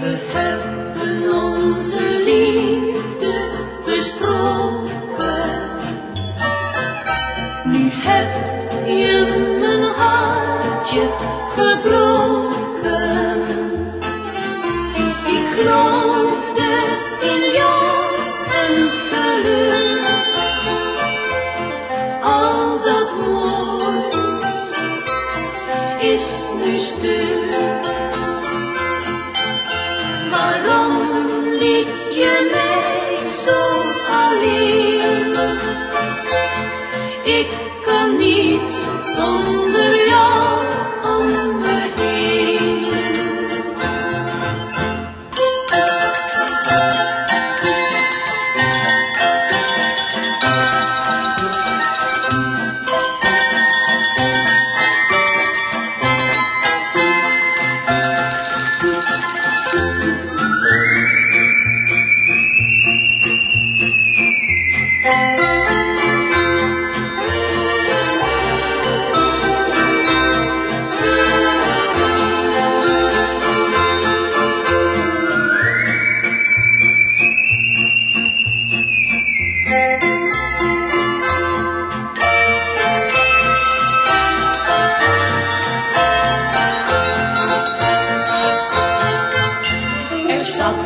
We hebben onze liefde besproken. Nu heb je mijn hartje gebroken. Ik geloofde in jou en geluk. Al dat moois is nu stuk.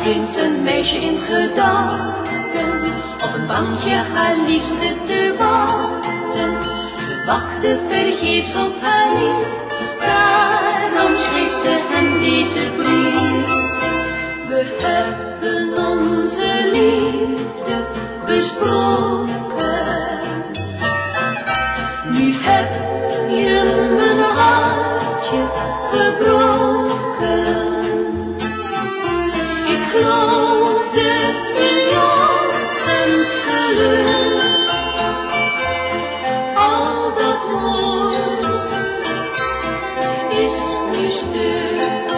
Zat eens een meisje in gedachten, op een bankje haar liefste te wachten. Ze wachtte vergeefs op haar lief, daarom schreef ze hem deze brief. We hebben onze liefde besproken. beloofde de geluk. Al dat is nu.